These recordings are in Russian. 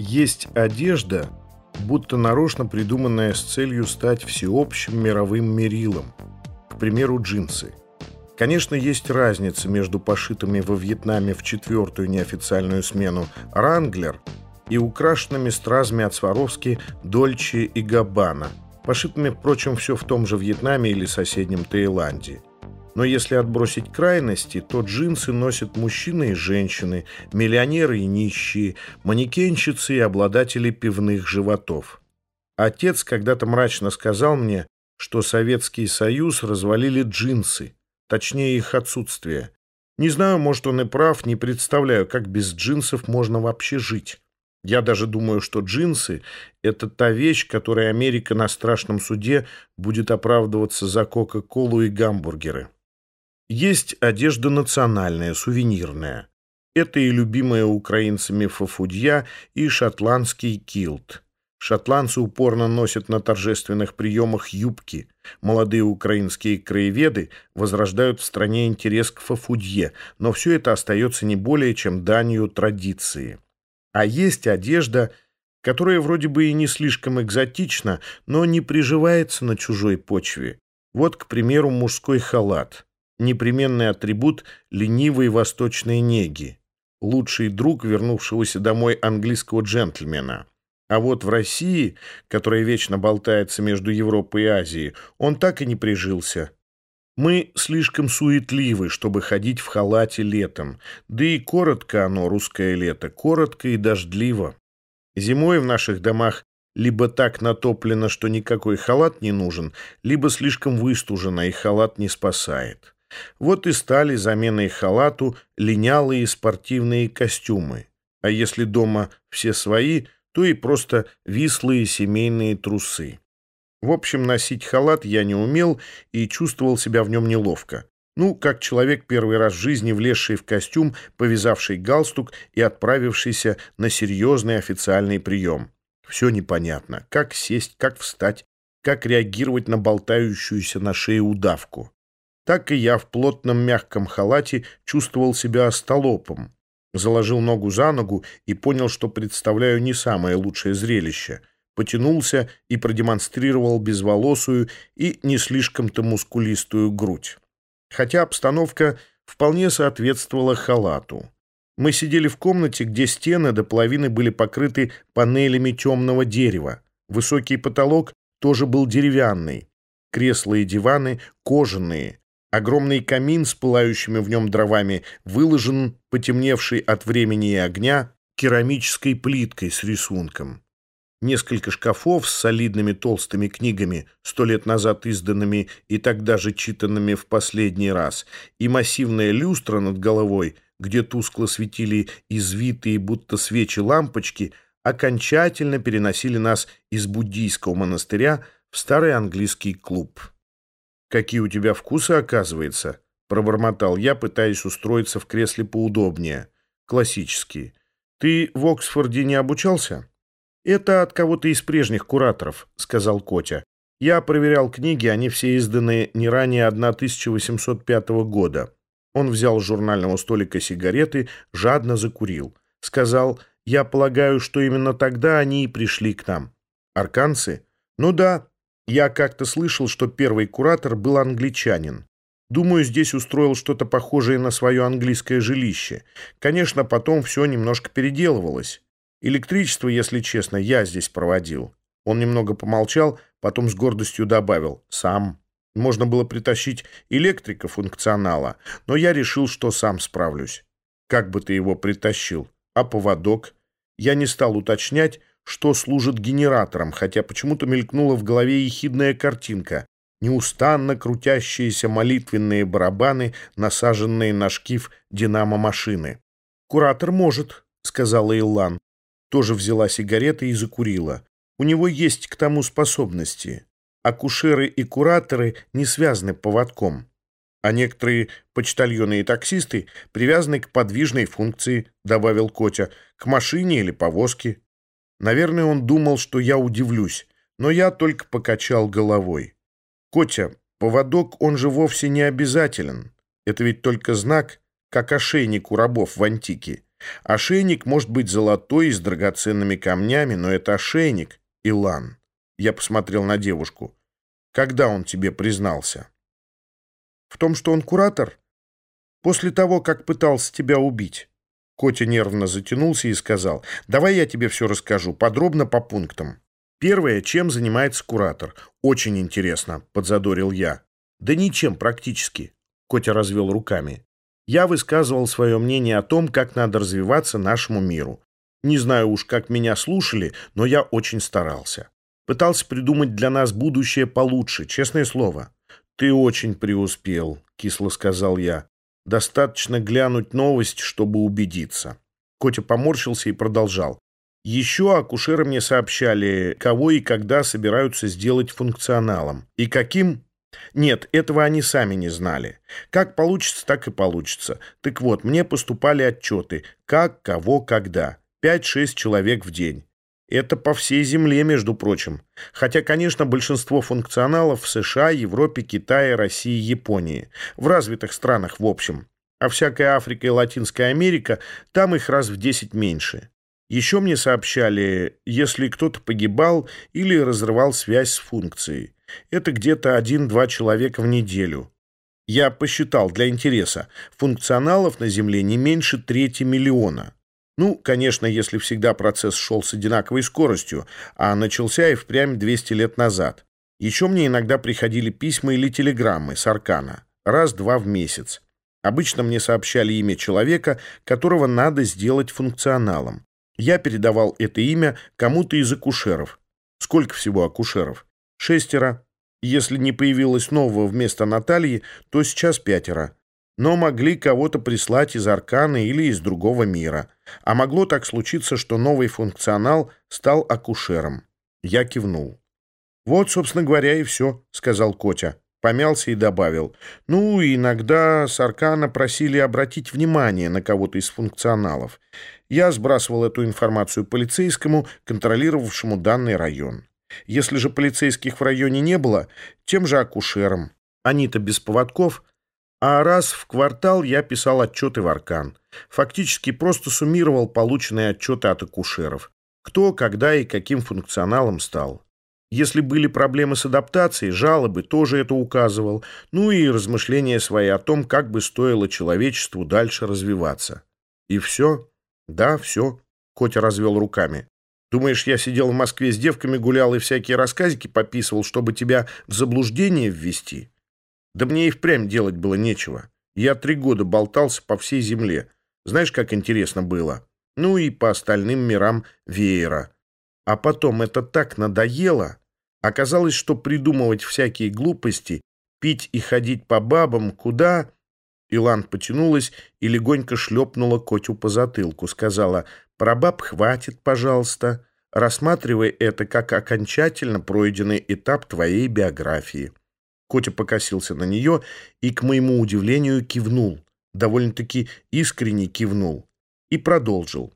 Есть одежда, будто нарочно придуманная с целью стать всеобщим мировым мерилом. К примеру, джинсы. Конечно, есть разница между пошитыми во Вьетнаме в четвертую неофициальную смену «Ранглер» и украшенными стразами от Сваровски «Дольче» и «Габбана», пошитыми, впрочем, все в том же Вьетнаме или соседнем Таиланде. Но если отбросить крайности, то джинсы носят мужчины и женщины, миллионеры и нищие, манекенщицы и обладатели пивных животов. Отец когда-то мрачно сказал мне, что Советский Союз развалили джинсы, точнее их отсутствие. Не знаю, может он и прав, не представляю, как без джинсов можно вообще жить. Я даже думаю, что джинсы – это та вещь, которой Америка на страшном суде будет оправдываться за Кока-Колу и гамбургеры. Есть одежда национальная, сувенирная. Это и любимая украинцами фафудья, и шотландский килт. Шотландцы упорно носят на торжественных приемах юбки. Молодые украинские краеведы возрождают в стране интерес к фафудье, но все это остается не более чем данью традиции. А есть одежда, которая вроде бы и не слишком экзотична, но не приживается на чужой почве. Вот, к примеру, мужской халат непременный атрибут ленивой восточной неги, лучший друг вернувшегося домой английского джентльмена. А вот в России, которая вечно болтается между Европой и Азией, он так и не прижился. Мы слишком суетливы, чтобы ходить в халате летом, да и коротко оно, русское лето, коротко и дождливо. Зимой в наших домах либо так натоплено, что никакой халат не нужен, либо слишком выстужено, и халат не спасает. Вот и стали заменой халату линялые спортивные костюмы. А если дома все свои, то и просто вислые семейные трусы. В общем, носить халат я не умел и чувствовал себя в нем неловко. Ну, как человек первый раз в жизни, влезший в костюм, повязавший галстук и отправившийся на серьезный официальный прием. Все непонятно. Как сесть, как встать, как реагировать на болтающуюся на шее удавку так и я в плотном мягком халате чувствовал себя остолопом. Заложил ногу за ногу и понял, что представляю не самое лучшее зрелище. Потянулся и продемонстрировал безволосую и не слишком-то мускулистую грудь. Хотя обстановка вполне соответствовала халату. Мы сидели в комнате, где стены до половины были покрыты панелями темного дерева. Высокий потолок тоже был деревянный. Кресла и диваны кожаные. Огромный камин с пылающими в нем дровами выложен, потемневший от времени и огня, керамической плиткой с рисунком. Несколько шкафов с солидными толстыми книгами, сто лет назад изданными и тогда же читанными в последний раз, и массивная люстра над головой, где тускло светили извитые, будто свечи лампочки, окончательно переносили нас из буддийского монастыря в старый английский клуб. «Какие у тебя вкусы, оказывается?» — пробормотал я, пытаясь устроиться в кресле поудобнее. «Классические. Ты в Оксфорде не обучался?» «Это от кого-то из прежних кураторов», — сказал Котя. «Я проверял книги, они все изданы не ранее 1805 года». Он взял с журнального столика сигареты, жадно закурил. Сказал, «Я полагаю, что именно тогда они и пришли к нам». «Арканцы?» «Ну да, я как-то слышал, что первый куратор был англичанин. Думаю, здесь устроил что-то похожее на свое английское жилище. Конечно, потом все немножко переделывалось. Электричество, если честно, я здесь проводил. Он немного помолчал, потом с гордостью добавил «сам». Можно было притащить электрика функционала, но я решил, что сам справлюсь. Как бы ты его притащил? А поводок? Я не стал уточнять, что служит генератором, хотя почему-то мелькнула в голове ехидная картинка. Неустанно крутящиеся молитвенные барабаны, насаженные на шкив динамо-машины. «Куратор может», — сказала Иллан. Тоже взяла сигареты и закурила. «У него есть к тому способности. Акушеры и кураторы не связаны поводком. А некоторые почтальоны и таксисты привязаны к подвижной функции», — добавил Котя, «к машине или повозке. Наверное, он думал, что я удивлюсь, но я только покачал головой. «Котя, поводок, он же вовсе не обязателен. Это ведь только знак, как ошейник у рабов в антике. Ошейник может быть золотой и с драгоценными камнями, но это ошейник, Илан. Я посмотрел на девушку. Когда он тебе признался? В том, что он куратор? После того, как пытался тебя убить. Котя нервно затянулся и сказал, «Давай я тебе все расскажу, подробно по пунктам». Первое, чем занимается куратор. Очень интересно, подзадорил я. Да ничем практически. Котя развел руками. Я высказывал свое мнение о том, как надо развиваться нашему миру. Не знаю уж, как меня слушали, но я очень старался. Пытался придумать для нас будущее получше, честное слово. «Ты очень преуспел», — кисло сказал я. «Достаточно глянуть новость, чтобы убедиться». Котя поморщился и продолжал. Еще акушеры мне сообщали, кого и когда собираются сделать функционалом. И каким? Нет, этого они сами не знали. Как получится, так и получится. Так вот, мне поступали отчеты. Как, кого, когда. Пять-шесть человек в день. Это по всей земле, между прочим. Хотя, конечно, большинство функционалов в США, Европе, Китае, России, Японии. В развитых странах, в общем. А всякая Африка и Латинская Америка, там их раз в десять меньше. Еще мне сообщали, если кто-то погибал или разрывал связь с функцией. Это где-то один-два человека в неделю. Я посчитал для интереса. Функционалов на Земле не меньше трети миллиона. Ну, конечно, если всегда процесс шел с одинаковой скоростью, а начался и впрямь 200 лет назад. Еще мне иногда приходили письма или телеграммы с Аркана. Раз-два в месяц. Обычно мне сообщали имя человека, которого надо сделать функционалом. Я передавал это имя кому-то из акушеров. Сколько всего акушеров? Шестеро. Если не появилось нового вместо Натальи, то сейчас пятеро. Но могли кого-то прислать из Аркана или из другого мира. А могло так случиться, что новый функционал стал акушером. Я кивнул. «Вот, собственно говоря, и все», — сказал Котя. Помялся и добавил. «Ну, иногда с Аркана просили обратить внимание на кого-то из функционалов. Я сбрасывал эту информацию полицейскому, контролировавшему данный район. Если же полицейских в районе не было, тем же акушерам. Они-то без поводков. А раз в квартал я писал отчеты в Аркан. Фактически просто суммировал полученные отчеты от акушеров. Кто, когда и каким функционалом стал. Если были проблемы с адаптацией, жалобы, тоже это указывал. Ну и размышления свои о том, как бы стоило человечеству дальше развиваться. И все. «Да, все», — Котя развел руками. «Думаешь, я сидел в Москве с девками, гулял и всякие рассказики пописывал, чтобы тебя в заблуждение ввести? Да мне и впрямь делать было нечего. Я три года болтался по всей земле. Знаешь, как интересно было? Ну и по остальным мирам веера. А потом это так надоело. Оказалось, что придумывать всякие глупости, пить и ходить по бабам, куда... Илан потянулась и легонько шлепнула Котю по затылку. Сказала, «Про баб хватит, пожалуйста. Рассматривай это как окончательно пройденный этап твоей биографии». Котя покосился на нее и, к моему удивлению, кивнул. Довольно-таки искренне кивнул. И продолжил.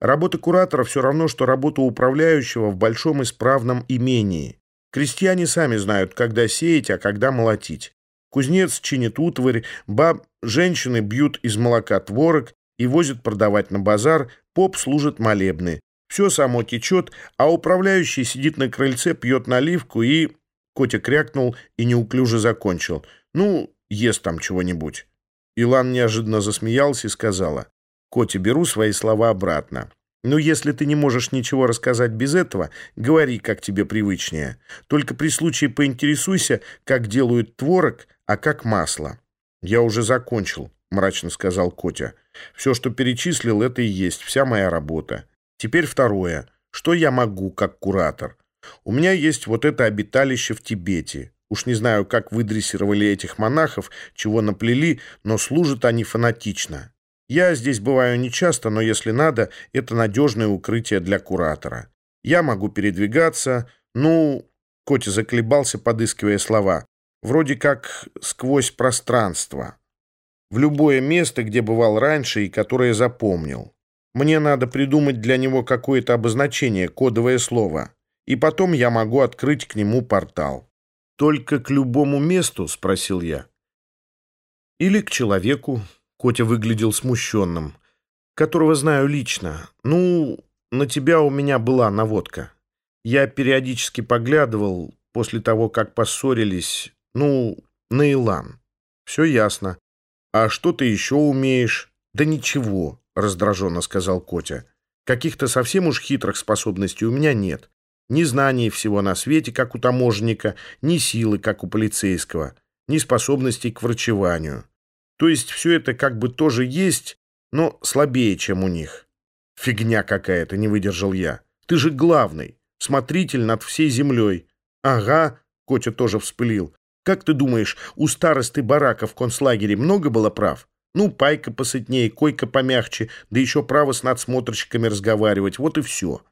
Работа куратора все равно, что работа управляющего в большом исправном имении. Крестьяне сами знают, когда сеять, а когда молотить. Кузнец чинит утварь, баб, женщины бьют из молока творог и возят продавать на базар, поп служит молебны. Все само течет, а управляющий сидит на крыльце, пьет наливку и... Котя крякнул и неуклюже закончил. «Ну, ест там чего-нибудь». Илан неожиданно засмеялся и сказала. «Котя, беру свои слова обратно. Но если ты не можешь ничего рассказать без этого, говори, как тебе привычнее. Только при случае поинтересуйся, как делают творог, а как масло. Я уже закончил, мрачно сказал Котя. Все, что перечислил, это и есть вся моя работа. Теперь второе. Что я могу, как куратор? У меня есть вот это обиталище в Тибете. Уж не знаю, как выдрессировали этих монахов, чего наплели, но служат они фанатично. Я здесь бываю нечасто, но если надо, это надежное укрытие для куратора. Я могу передвигаться, ну... Котя заколебался, подыскивая слова. Вроде как сквозь пространство. В любое место, где бывал раньше и которое запомнил. Мне надо придумать для него какое-то обозначение, кодовое слово. И потом я могу открыть к нему портал. «Только к любому месту?» — спросил я. «Или к человеку, Котя выглядел смущенным. которого знаю лично. Ну, на тебя у меня была наводка. Я периодически поглядывал после того, как поссорились, ну, на Илан. Все ясно. А что ты еще умеешь? Да ничего, раздраженно сказал Котя. Каких-то совсем уж хитрых способностей у меня нет. Ни знаний всего на свете, как у таможенника, ни силы, как у полицейского, ни способностей к врачеванию. То есть все это как бы тоже есть, но слабее, чем у них. Фигня какая-то, не выдержал я. Ты же главный, смотритель над всей землей. Ага, Котя тоже вспылил. Как ты думаешь, у старосты барака в концлагере много было прав? Ну, пайка посытнее, койка помягче, да еще право с надсмотрщиками разговаривать. Вот и все.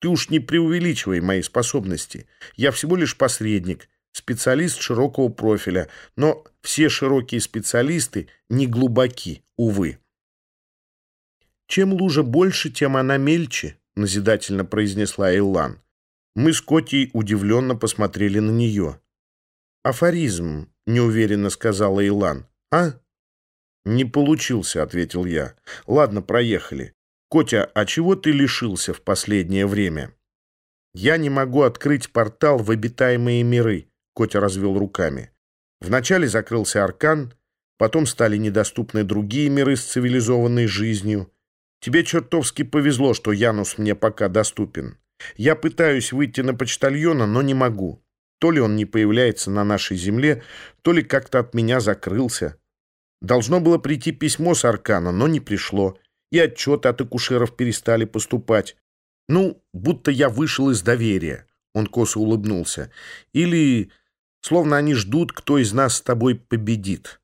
Ты уж не преувеличивай мои способности. Я всего лишь посредник, специалист широкого профиля, но все широкие специалисты не глубоки, увы. «Чем лужа больше, тем она мельче», — назидательно произнесла Илан. Мы с Котей удивленно посмотрели на нее. «Афоризм», — неуверенно сказала Илан. «А?» «Не получился», — ответил я. «Ладно, проехали. Котя, а чего ты лишился в последнее время?» «Я не могу открыть портал в обитаемые миры», — Котя развел руками. Вначале закрылся аркан, потом стали недоступны другие миры с цивилизованной жизнью. Тебе чертовски повезло, что Янус мне пока доступен. Я пытаюсь выйти на почтальона, но не могу. То ли он не появляется на нашей земле, то ли как-то от меня закрылся. Должно было прийти письмо с Аркана, но не пришло. И отчеты от акушеров перестали поступать. Ну, будто я вышел из доверия. Он косо улыбнулся. Или, словно они ждут, кто из нас с тобой победит.